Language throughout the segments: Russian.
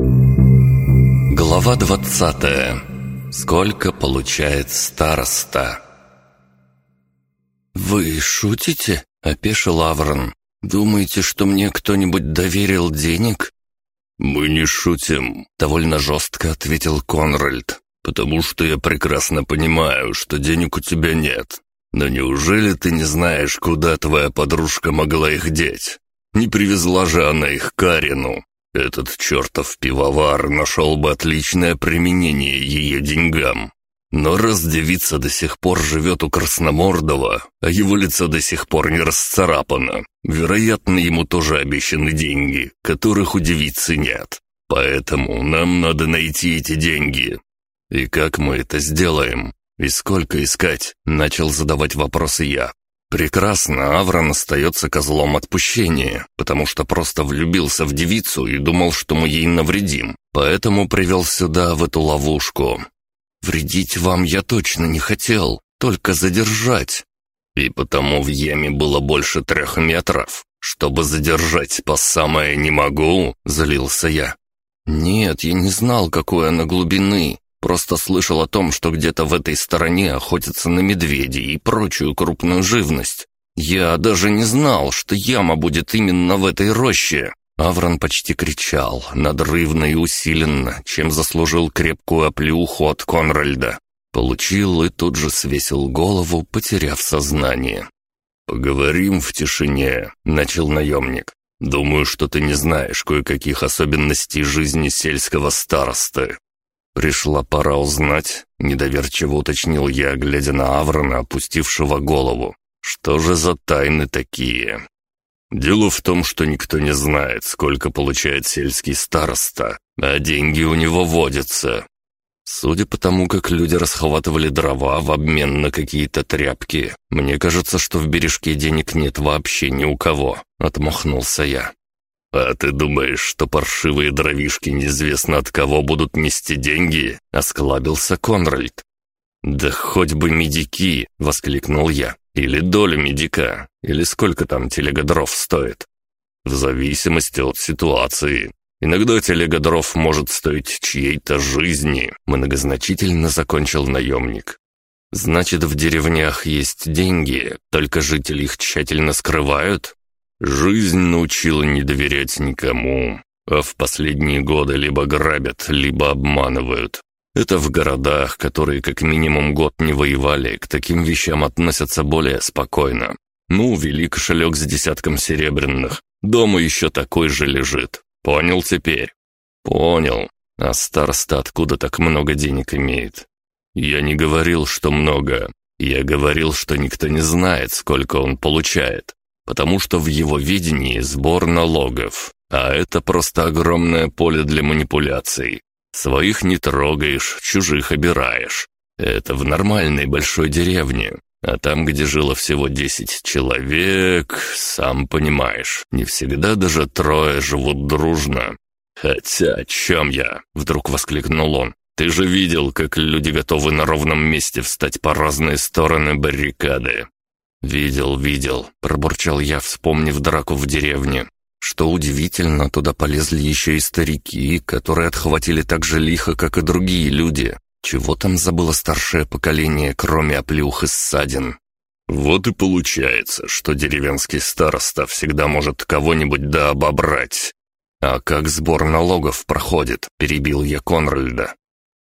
Глава двадцатая. Сколько получает староста? «Вы шутите?» — опешил Аврон. «Думаете, что мне кто-нибудь доверил денег?» «Мы не шутим», — довольно жестко ответил Конральд, «потому что я прекрасно понимаю, что денег у тебя нет. Но неужели ты не знаешь, куда твоя подружка могла их деть? Не привезла же она их Карину. Этот чертов пивовар нашел бы отличное применение ее деньгам. Но раз девица до сих пор живет у Красномордова, а его лицо до сих пор не расцарапано, вероятно, ему тоже обещаны деньги, которых у девицы нет. Поэтому нам надо найти эти деньги. И как мы это сделаем? И сколько искать? Начал задавать вопросы я. Прекрасно, Аврон остается козлом отпущения, потому что просто влюбился в девицу и думал, что мы ей навредим, поэтому привел сюда, в эту ловушку. Вредить вам я точно не хотел, только задержать. И потому в яме было больше трех метров. Чтобы задержать по самое не могу, злился я. Нет, я не знал, какой она глубины. Просто слышал о том, что где-то в этой стороне охотятся на медведей и прочую крупную живность. Я даже не знал, что яма будет именно в этой роще. Аврон почти кричал, надрывно и усиленно, чем заслужил крепкую оплеуху от Конральда. Получил и тут же свесил голову, потеряв сознание. «Поговорим в тишине», — начал наемник. «Думаю, что ты не знаешь кое-каких особенностей жизни сельского старосты». «Пришла пора узнать», — недоверчиво уточнил я, глядя на Аврона, опустившего голову. «Что же за тайны такие?» Дело в том, что никто не знает, сколько получает сельский староста, а деньги у него водятся. Судя по тому, как люди расхватывали дрова в обмен на какие-то тряпки, мне кажется, что в бережке денег нет вообще ни у кого», — отмахнулся я. «А ты думаешь, что паршивые дровишки неизвестно от кого будут нести деньги?» — осклабился Конральд. «Да хоть бы медики!» — воскликнул я. Или долю медика, или сколько там телега дров стоит. В зависимости от ситуации. Иногда телега дров может стоить чьей-то жизни, многозначительно закончил наемник. Значит, в деревнях есть деньги, только жители их тщательно скрывают? Жизнь научила не доверять никому, а в последние годы либо грабят, либо обманывают. Это в городах, которые как минимум год не воевали, к таким вещам относятся более спокойно. Ну, вели кошелек с десятком серебряных. Дома еще такой же лежит. Понял теперь? Понял. А староста откуда так много денег имеет? Я не говорил, что много. Я говорил, что никто не знает, сколько он получает. Потому что в его видении сбор налогов. А это просто огромное поле для манипуляций. Своих не трогаешь, чужих обираешь. Это в нормальной большой деревне. А там, где жило всего десять человек, сам понимаешь, не всегда даже трое живут дружно. «Хотя о чем я?» — вдруг воскликнул он. «Ты же видел, как люди готовы на ровном месте встать по разные стороны баррикады». «Видел, видел», — пробурчал я, вспомнив драку в деревне. Что удивительно, туда полезли еще и старики, которые отхватили так же лихо, как и другие люди. Чего там забыло старшее поколение, кроме оплюх и ссадин? Вот и получается, что деревенский староста всегда может кого-нибудь да обобрать. А как сбор налогов проходит, перебил я Конральда.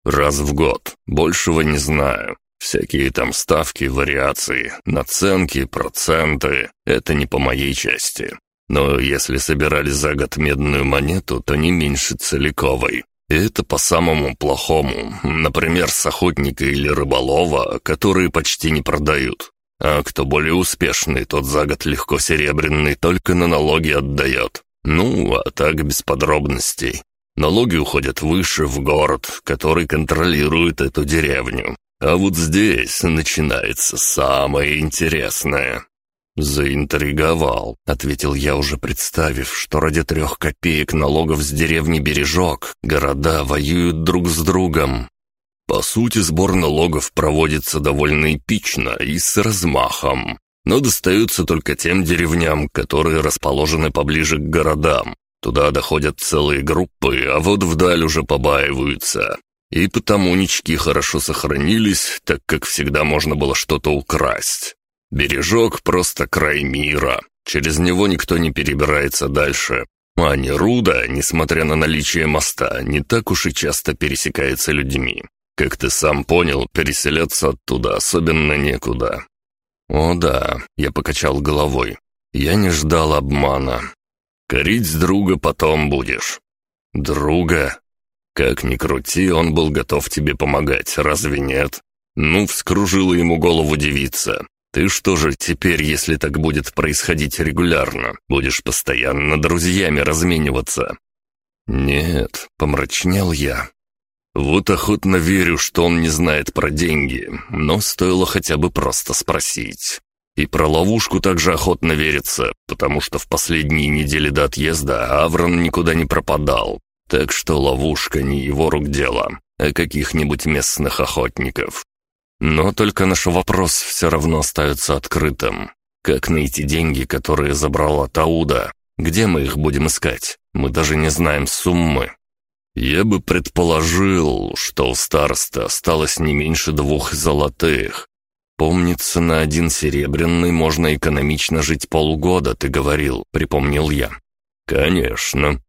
Раз в год, большего не знаю. Всякие там ставки, вариации, наценки, проценты — это не по моей части. Но если собирали за год медную монету, то не меньше целиковой. И это по самому плохому, например, с охотника или рыболова, которые почти не продают. А кто более успешный, тот за год легко серебряный только на налоги отдает. Ну, а так без подробностей. Налоги уходят выше, в город, который контролирует эту деревню. А вот здесь начинается самое интересное. «Заинтриговал», — ответил я, уже представив, что ради трех копеек налогов с деревни Бережок города воюют друг с другом. По сути, сбор налогов проводится довольно эпично и с размахом, но достаются только тем деревням, которые расположены поближе к городам. Туда доходят целые группы, а вот вдаль уже побаиваются. И потому нички хорошо сохранились, так как всегда можно было что-то украсть. Бережок — просто край мира. Через него никто не перебирается дальше. А Неруда, несмотря на наличие моста, не так уж и часто пересекается людьми. Как ты сам понял, переселяться оттуда особенно некуда. О да, я покачал головой. Я не ждал обмана. Корить друга потом будешь. Друга? Как ни крути, он был готов тебе помогать, разве нет? Ну, вскружила ему голову девица. Ты что же теперь, если так будет происходить регулярно, будешь постоянно друзьями размениваться? Нет, помрачнел я. Вот охотно верю, что он не знает про деньги, но стоило хотя бы просто спросить. И про ловушку также охотно верится, потому что в последние недели до отъезда Аврон никуда не пропадал, так что ловушка не его рук дело, а каких-нибудь местных охотников. Но только наш вопрос все равно остается открытым. Как найти деньги, которые забрала Тауда? Где мы их будем искать? Мы даже не знаем суммы. Я бы предположил, что у староста осталось не меньше двух золотых. Помнится, на один серебряный можно экономично жить полгода, ты говорил, припомнил я. Конечно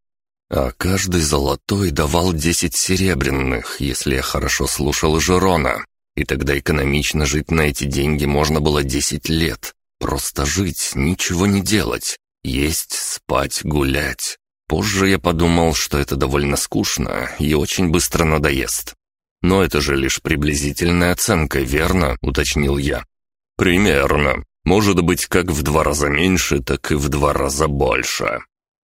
а каждый золотой давал десять серебряных, если я хорошо слушал Жерона. И тогда экономично жить на эти деньги можно было десять лет. Просто жить, ничего не делать. Есть, спать, гулять. Позже я подумал, что это довольно скучно и очень быстро надоест. «Но это же лишь приблизительная оценка, верно?» — уточнил я. «Примерно. Может быть, как в два раза меньше, так и в два раза больше».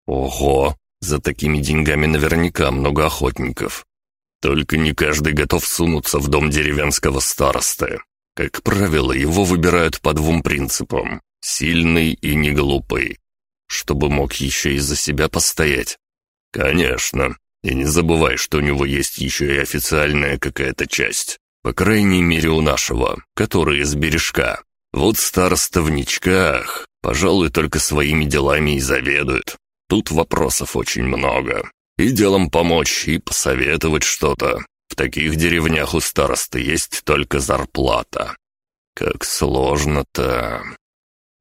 «Ого! За такими деньгами наверняка много охотников. Только не каждый готов сунуться в дом деревенского старосты. Как правило, его выбирают по двум принципам – сильный и неглупый. Чтобы мог еще и за себя постоять. Конечно. И не забывай, что у него есть еще и официальная какая-то часть. По крайней мере, у нашего, который из бережка. Вот староста в ничках, пожалуй, только своими делами и заведует. Тут вопросов очень много. И делом помочь, и посоветовать что-то. В таких деревнях у старосты есть только зарплата. Как сложно-то.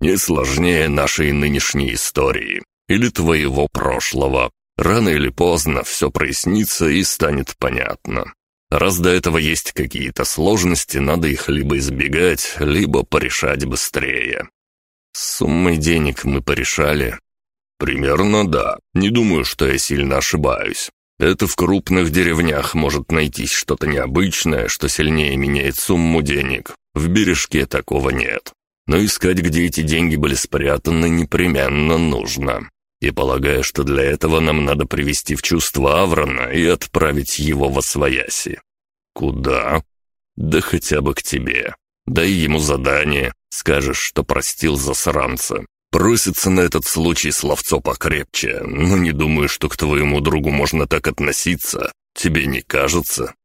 Не сложнее нашей нынешней истории. Или твоего прошлого. Рано или поздно все прояснится и станет понятно. Раз до этого есть какие-то сложности, надо их либо избегать, либо порешать быстрее. С суммой денег мы порешали, «Примерно да. Не думаю, что я сильно ошибаюсь. Это в крупных деревнях может найтись что-то необычное, что сильнее меняет сумму денег. В бережке такого нет. Но искать, где эти деньги были спрятаны, непременно нужно. И полагаю, что для этого нам надо привести в чувство Аврона и отправить его во свояси. Куда? Да хотя бы к тебе. Дай ему задание, скажешь, что простил засранца, Просится на этот случай словцо покрепче, но не думаю, что к твоему другу можно так относиться. Тебе не кажется?»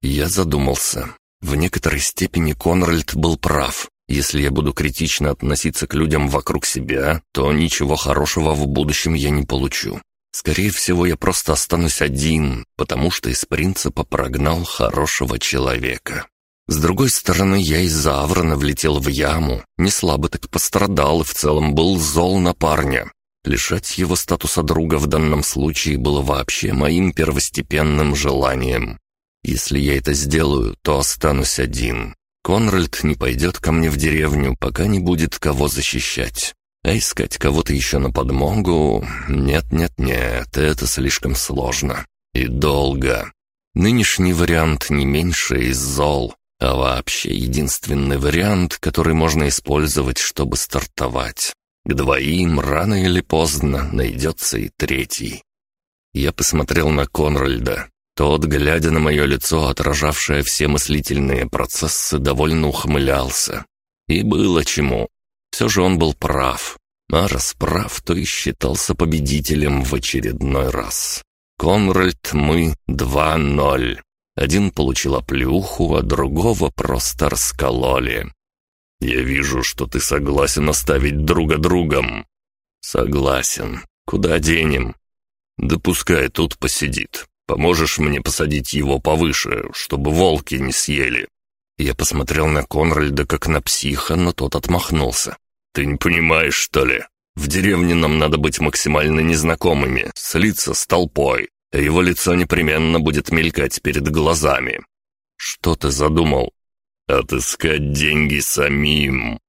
Я задумался. В некоторой степени Конральд был прав. Если я буду критично относиться к людям вокруг себя, то ничего хорошего в будущем я не получу. Скорее всего, я просто останусь один, потому что из принципа прогнал хорошего человека. С другой стороны, я из-за Аврона влетел в яму, не слабо так пострадал и в целом был зол на парня. Лишать его статуса друга в данном случае было вообще моим первостепенным желанием. Если я это сделаю, то останусь один. Конральд не пойдет ко мне в деревню, пока не будет кого защищать. А искать кого-то еще на подмогу... Нет-нет-нет, это слишком сложно. И долго. Нынешний вариант не меньше из зол, а вообще единственный вариант, который можно использовать, чтобы стартовать. К двоим рано или поздно найдется и третий. Я посмотрел на Конральда. Тот, глядя на мое лицо, отражавшее все мыслительные процессы, довольно ухмылялся. И было чему. Все же он был прав. А раз прав, то и считался победителем в очередной раз. Конральд, мы 2-0. Один получил оплюху, а другого просто раскололи. «Я вижу, что ты согласен оставить друга другом». «Согласен. Куда денем?» Да пускай тут посидит. Поможешь мне посадить его повыше, чтобы волки не съели». Я посмотрел на Конральда как на психа, но тот отмахнулся. «Ты не понимаешь, что ли? В деревне нам надо быть максимально незнакомыми, слиться с толпой, его лицо непременно будет мелькать перед глазами». «Что ты задумал?» «Отыскать деньги самим»,